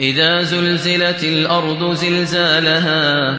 إِذَا زُلْزِلَتِ الْأَرْضُ زِلْزَالَهَا